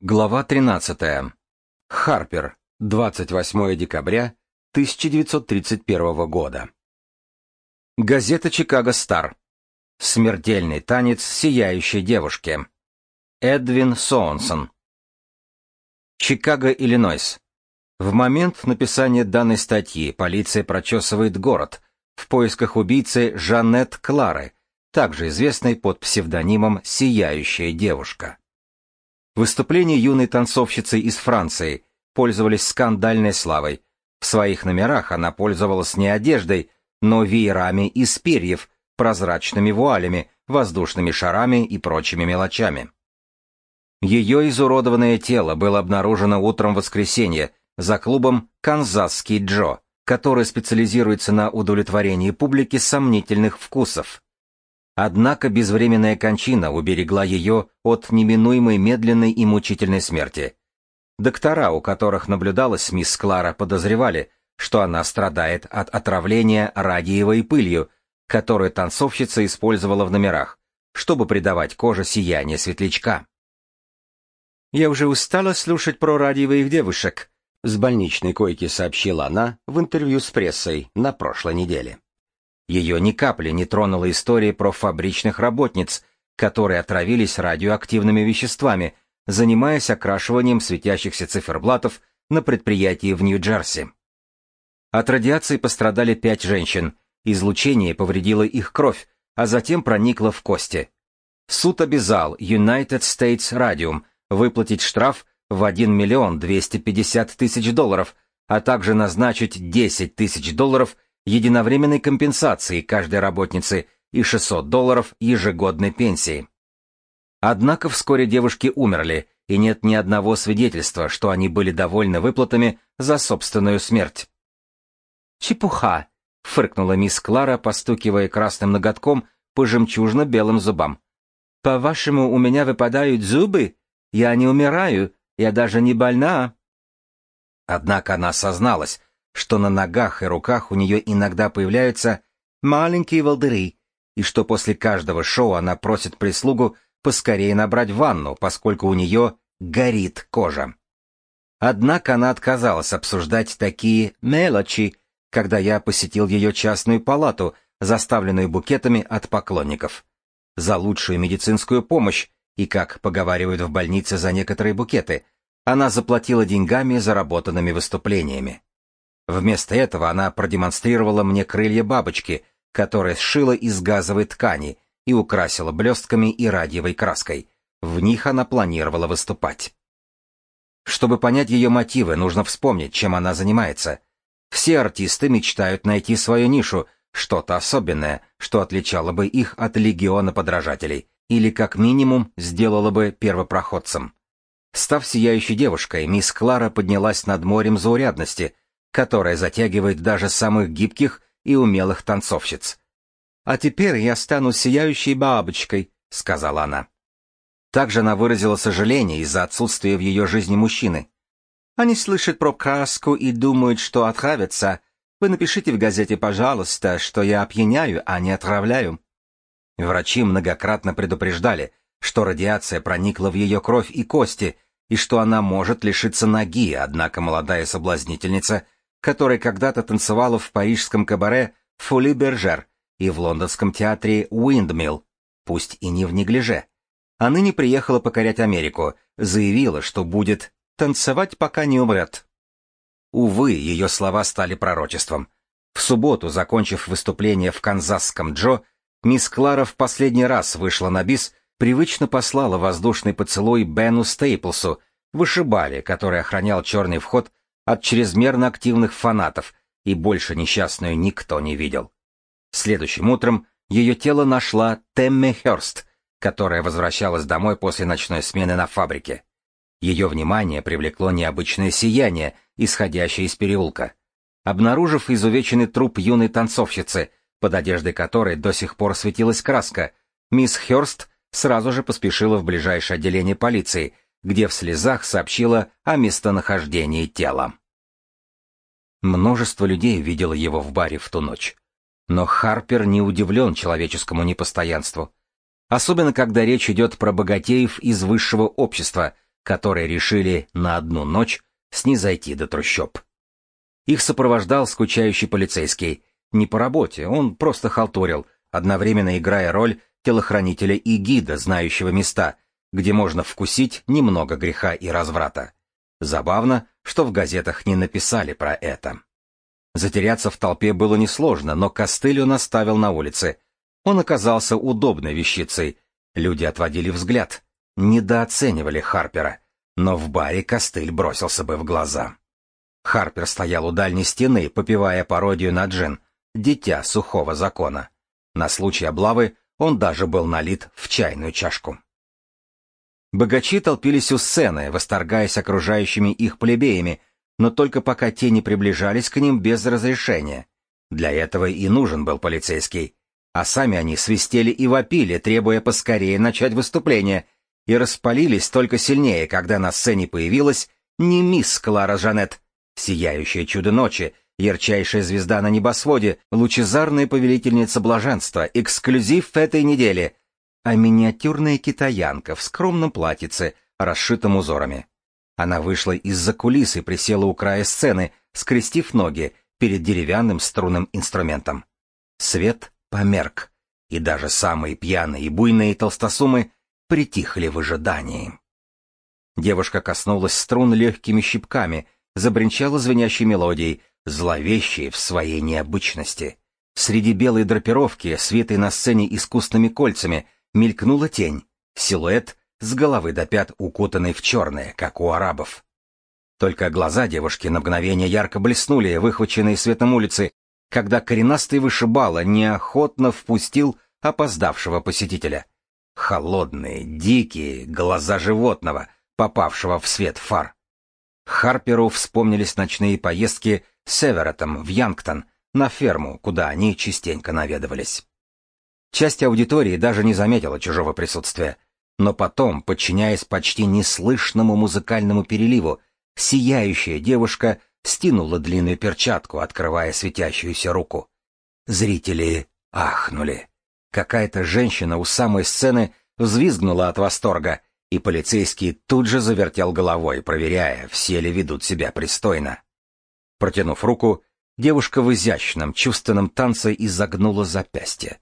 Глава 13. Харпер. 28 декабря 1931 года. Газета «Чикаго Стар». Смертельный танец сияющей девушки. Эдвин Соонсон. Чикаго, Иллинойс. В момент написания данной статьи полиция прочесывает город в поисках убийцы Жанет Клары, также известной под псевдонимом «Сияющая девушка». Выступления юной танцовщицы из Франции пользовались скандальной славой. В своих номерах она пользовалась не одеждой, но веерами из перьев, прозрачными вуалями, воздушными шарами и прочими мелочами. Ее изуродованное тело было обнаружено утром воскресенья за клубом «Канзасский Джо», который специализируется на удовлетворении публики сомнительных вкусов. Однако безвременная кончина уберегла ее от неминуемой медленной и мучительной смерти. Доктора, у которых наблюдалась мисс Клара, подозревали, что она страдает от отравления радиевой пылью, которую танцовщица использовала в номерах, чтобы придавать коже сияние светлячка. «Я уже устала слушать про радиевых девушек», — с больничной койки сообщила она в интервью с прессой на прошлой неделе. Ее ни капли не тронула история про фабричных работниц, которые отравились радиоактивными веществами, занимаясь окрашиванием светящихся циферблатов на предприятии в Нью-Джерси. От радиации пострадали пять женщин, излучение повредило их кровь, а затем проникло в кости. Суд обязал United States Radium выплатить штраф в 1 миллион 250 тысяч долларов, а также назначить 10 тысяч долларов – единовременной компенсации каждой работницы и 600 долларов ежегодной пенсии. Однако вскоре девушки умерли, и нет ни одного свидетельства, что они были довольны выплатами за собственную смерть. «Чепуха!» — фыркнула мисс Клара, постукивая красным ноготком по жемчужно-белым зубам. «По-вашему, у меня выпадают зубы? Я не умираю, я даже не больна». Однако она созналась, что на ногах и руках у нее иногда появляются маленькие волдыри, и что после каждого шоу она просит прислугу поскорее набрать ванну, поскольку у нее горит кожа. Однако она отказалась обсуждать такие мелочи, когда я посетил ее частную палату, заставленную букетами от поклонников. За лучшую медицинскую помощь и, как поговаривают в больнице за некоторые букеты, она заплатила деньгами, заработанными выступлениями. Вместо этого она продемонстрировала мне крылья бабочки, которые сшила из газовой ткани и украсила блестками и радиевой краской. В них она планировала выступать. Чтобы понять ее мотивы, нужно вспомнить, чем она занимается. Все артисты мечтают найти свою нишу, что-то особенное, что отличало бы их от легиона подражателей, или как минимум сделало бы первопроходцем. Став сияющей девушкой, мисс Клара поднялась над морем заурядности — которая затягивает даже самых гибких и умелых танцовщиц. «А теперь я стану сияющей бабочкой», — сказала она. Также она выразила сожаление из-за отсутствия в ее жизни мужчины. Они слышат про краску и думают, что отравятся. Вы напишите в газете, пожалуйста, что я опьяняю, а не отравляю. Врачи многократно предупреждали, что радиация проникла в ее кровь и кости, и что она может лишиться ноги, однако молодая соблазнительница — которая когда-то танцевала в парижском кабаре «Фоли Бержер» и в лондонском театре «Уиндмилл», пусть и не в неглиже. А ныне приехала покорять Америку, заявила, что будет «танцевать, пока не умрет». Увы, ее слова стали пророчеством. В субботу, закончив выступление в канзасском Джо, мисс Клара в последний раз вышла на бис, привычно послала воздушный поцелуй Бену Стейплсу, вышибали, который охранял черный вход от чрезмерно активных фанатов, и больше несчастную никто не видел. Следующим утром ее тело нашла Темме Хёрст, которая возвращалась домой после ночной смены на фабрике. Ее внимание привлекло необычное сияние, исходящее из переулка. Обнаружив изувеченный труп юной танцовщицы, под одеждой которой до сих пор светилась краска, мисс Хёрст сразу же поспешила в ближайшее отделение полиции, где в слезах сообщила о местонахождении тела. Множество людей видело его в баре в ту ночь. Но Харпер не удивлен человеческому непостоянству. Особенно, когда речь идет про богатеев из высшего общества, которые решили на одну ночь снизойти до трущоб. Их сопровождал скучающий полицейский. Не по работе, он просто халтурил, одновременно играя роль телохранителя и гида, знающего места, где можно вкусить немного греха и разврата. Забавно, что в газетах не написали про это. Затеряться в толпе было несложно, но костыль он оставил на улице. Он оказался удобной вещицей. Люди отводили взгляд, недооценивали Харпера, но в баре костыль бросился бы в глаза. Харпер стоял у дальней стены, попивая пародию на джин, дитя сухого закона. На случай облавы он даже был налит в чайную чашку. Богачи толпились у сцены, восторгаясь окружающими их плебеями, но только пока те не приближались к ним без разрешения. Для этого и нужен был полицейский. А сами они свистели и вопили, требуя поскорее начать выступление, и распалились только сильнее, когда на сцене появилась не мисс Клара Жанет, сияющее чудо ночи, ярчайшая звезда на небосводе, лучезарная повелительница блаженства, эксклюзив этой недели, а миниатюрная китаянка в скромном платьице, расшитом узорами. Она вышла из-за кулис и присела у края сцены, скрестив ноги перед деревянным струнным инструментом. Свет померк, и даже самые пьяные и буйные толстосумы притихли в ожидании. Девушка коснулась струн легкими щипками, забринчала звенящей мелодией, зловещей в своей необычности. Среди белой драпировки, свитой на сцене искусными кольцами, мелькнула тень, силуэт с головы до пят укутанный в черное, как у арабов. Только глаза девушки на мгновение ярко блеснули, выхваченные светом улицы, когда коренастый вышибала неохотно впустил опоздавшего посетителя. Холодные, дикие, глаза животного, попавшего в свет фар. Харперу вспомнились ночные поездки с Эверетом в Янгтон, на ферму, куда они частенько наведывались. Часть аудитории даже не заметила чужого присутствия — но потом, подчиняясь почти неслышному музыкальному переливу, сияющая девушка стянула длинную перчатку, открывая светящуюся руку. Зрители ахнули. Какая-то женщина у самой сцены взвизгнула от восторга, и полицейский тут же завертел головой, проверяя, все ли ведут себя пристойно. Протянув руку, девушка в изящном, чувственном танце изогнула запястье.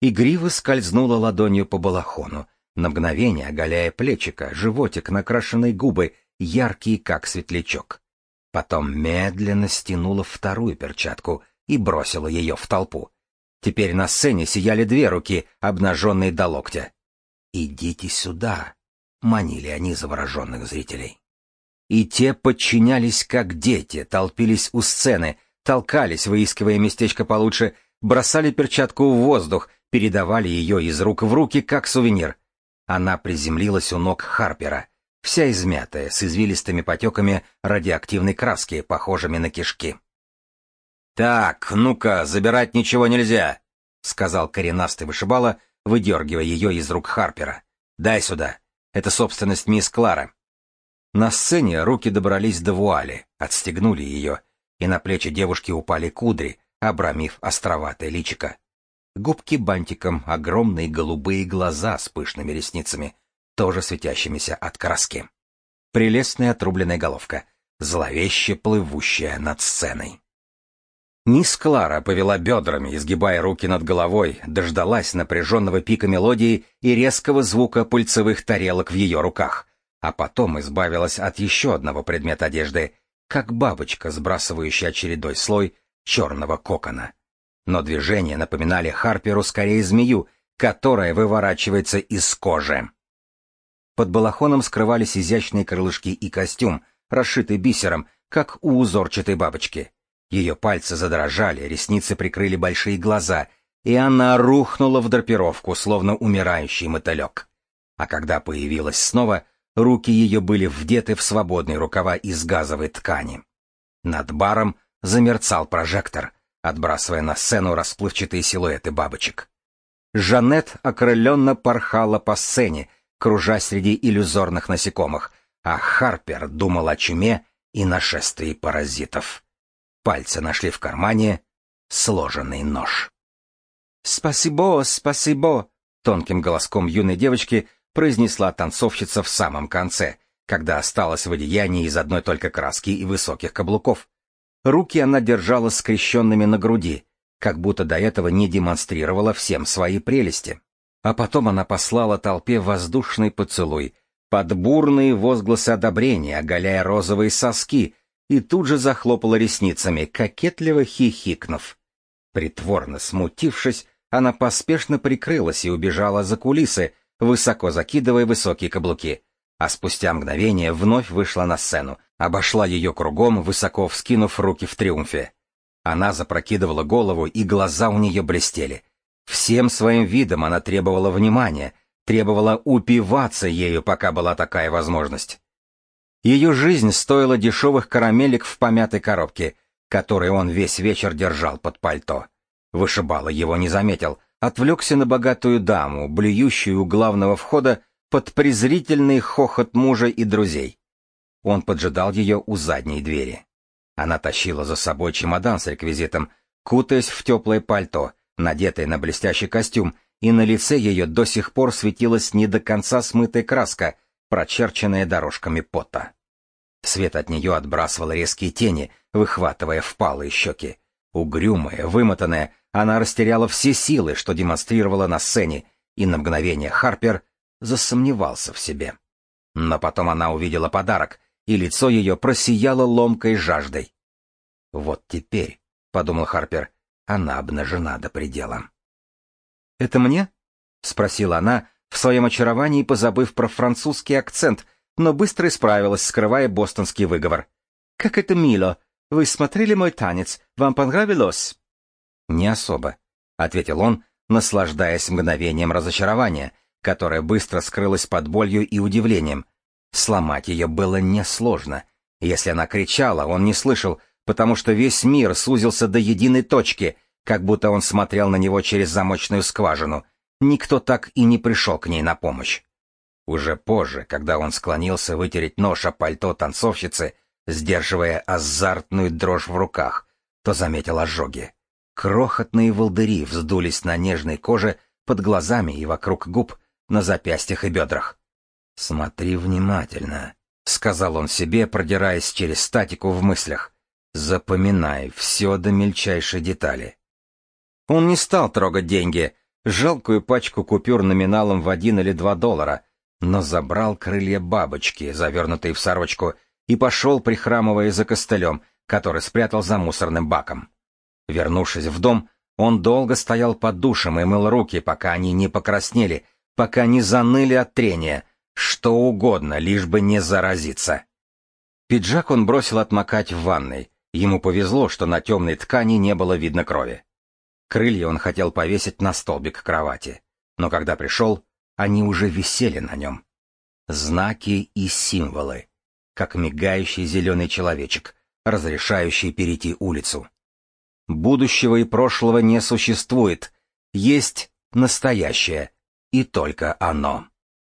Игриво скользнула ладонью по балахону, на мгновение оголяя плечика, животик, накрашенные губы, яркие, как светлячок. Потом медленно стянула вторую перчатку и бросила ее в толпу. Теперь на сцене сияли две руки, обнаженные до локтя. «Идите сюда!» — манили они завороженных зрителей. И те подчинялись как дети, толпились у сцены, толкались, выискивая местечко получше, бросали перчатку в воздух, передавали ее из рук в руки, как сувенир — она приземлилась у ног Харпера, вся измятая, с извилистыми потеками радиоактивной краски, похожими на кишки. «Так, ну-ка, забирать ничего нельзя», — сказал коренастый вышибала, выдергивая ее из рук Харпера. «Дай сюда. Это собственность мисс Клара». На сцене руки добрались до вуали, отстегнули ее, и на плечи девушки упали кудри, обрамив островатое личико. Губки бантиком, огромные голубые глаза с пышными ресницами, тоже светящимися от краски. Прелестная отрубленная головка, зловеще плывущая над сценой. Мисс Клара повела бедрами, изгибая руки над головой, дождалась напряженного пика мелодии и резкого звука пыльцевых тарелок в ее руках, а потом избавилась от еще одного предмета одежды, как бабочка, сбрасывающая очередной слой черного кокона но движения напоминали Харперу скорее змею, которая выворачивается из кожи. Под балахоном скрывались изящные крылышки и костюм, расшитый бисером, как у узорчатой бабочки. Ее пальцы задрожали, ресницы прикрыли большие глаза, и она рухнула в драпировку, словно умирающий мотылек. А когда появилась снова, руки ее были вдеты в свободные рукава из газовой ткани. Над баром замерцал прожектор — отбрасывая на сцену расплывчатые силуэты бабочек. Жанет окрыленно порхала по сцене, кружа среди иллюзорных насекомых, а Харпер думал о чуме и нашествии паразитов. Пальцы нашли в кармане сложенный нож. «Спасибо, спасибо!» — тонким голоском юной девочки произнесла танцовщица в самом конце, когда осталась в одеянии из одной только краски и высоких каблуков. Руки она держала скрещенными на груди, как будто до этого не демонстрировала всем свои прелести. А потом она послала толпе воздушный поцелуй, под бурные возгласы одобрения, оголяя розовые соски, и тут же захлопала ресницами, кокетливо хихикнув. Притворно смутившись, она поспешно прикрылась и убежала за кулисы, высоко закидывая высокие каблуки, а спустя мгновение вновь вышла на сцену, обошла ее кругом, высоко вскинув руки в триумфе. Она запрокидывала голову, и глаза у нее блестели. Всем своим видом она требовала внимания, требовала упиваться ею, пока была такая возможность. Ее жизнь стоила дешевых карамелек в помятой коробке, которые он весь вечер держал под пальто. Вышибала его не заметил, отвлекся на богатую даму, блюющую у главного входа под презрительный хохот мужа и друзей. Он поджидал ее у задней двери. Она тащила за собой чемодан с реквизитом, кутаясь в теплое пальто, надетое на блестящий костюм, и на лице ее до сих пор светилась не до конца смытая краска, прочерченная дорожками пота. Свет от нее отбрасывал резкие тени, выхватывая впалые щеки. Угрюмая, вымотанная, она растеряла все силы, что демонстрировала на сцене, и на мгновение Харпер засомневался в себе. Но потом она увидела подарок, и лицо ее просияло ломкой жаждой. «Вот теперь», — подумал Харпер, — «она обнажена до предела». «Это мне?» — спросила она, в своем очаровании позабыв про французский акцент, но быстро исправилась, скрывая бостонский выговор. «Как это мило! Вы смотрели мой танец? Вам понравилось?» «Не особо», — ответил он, наслаждаясь мгновением разочарования, которое быстро скрылось под болью и удивлением. Сломать ее было несложно. Если она кричала, он не слышал, потому что весь мир сузился до единой точки, как будто он смотрел на него через замочную скважину. Никто так и не пришел к ней на помощь. Уже позже, когда он склонился вытереть нож о пальто танцовщицы, сдерживая азартную дрожь в руках, то заметил ожоги. Крохотные волдыри вздулись на нежной коже под глазами и вокруг губ, на запястьях и бедрах. «Смотри внимательно», — сказал он себе, продираясь через статику в мыслях. «Запоминай все до мельчайшей детали». Он не стал трогать деньги, жалкую пачку купюр номиналом в один или два доллара, но забрал крылья бабочки, завернутые в сорочку, и пошел, прихрамывая за костылем, который спрятал за мусорным баком. Вернувшись в дом, он долго стоял под душем и мыл руки, пока они не покраснели, пока не заныли от трения, что угодно, лишь бы не заразиться. Пиджак он бросил отмокать в ванной. Ему повезло, что на темной ткани не было видно крови. Крылья он хотел повесить на столбик кровати. Но когда пришел, они уже висели на нем. Знаки и символы, как мигающий зеленый человечек, разрешающий перейти улицу. Будущего и прошлого не существует, есть настоящее, и только оно.